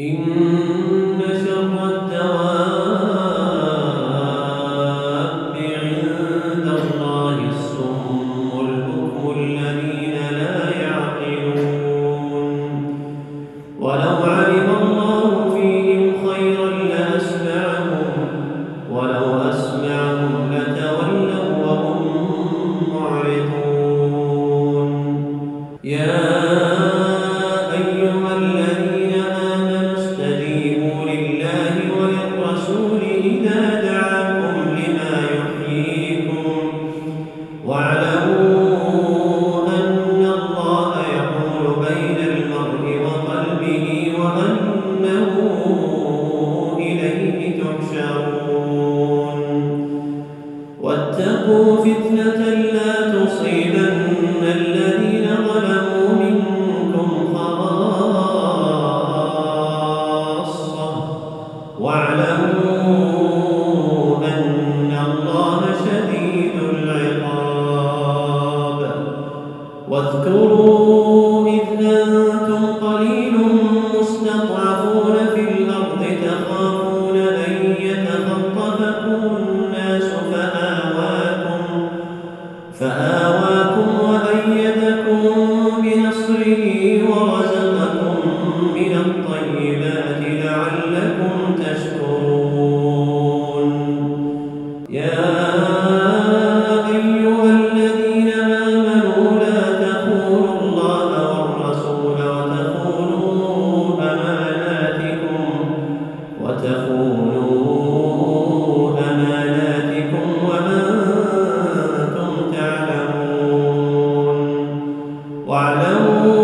إن Let's. واعلموا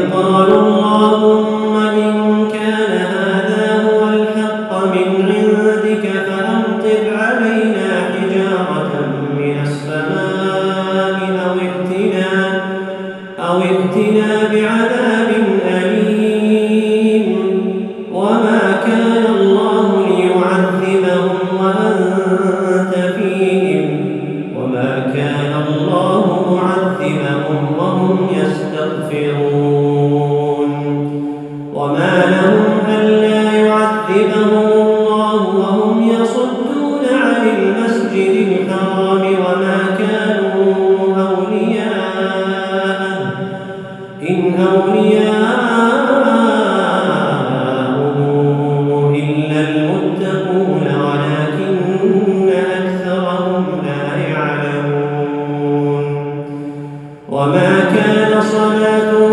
قالوا اللهم والذين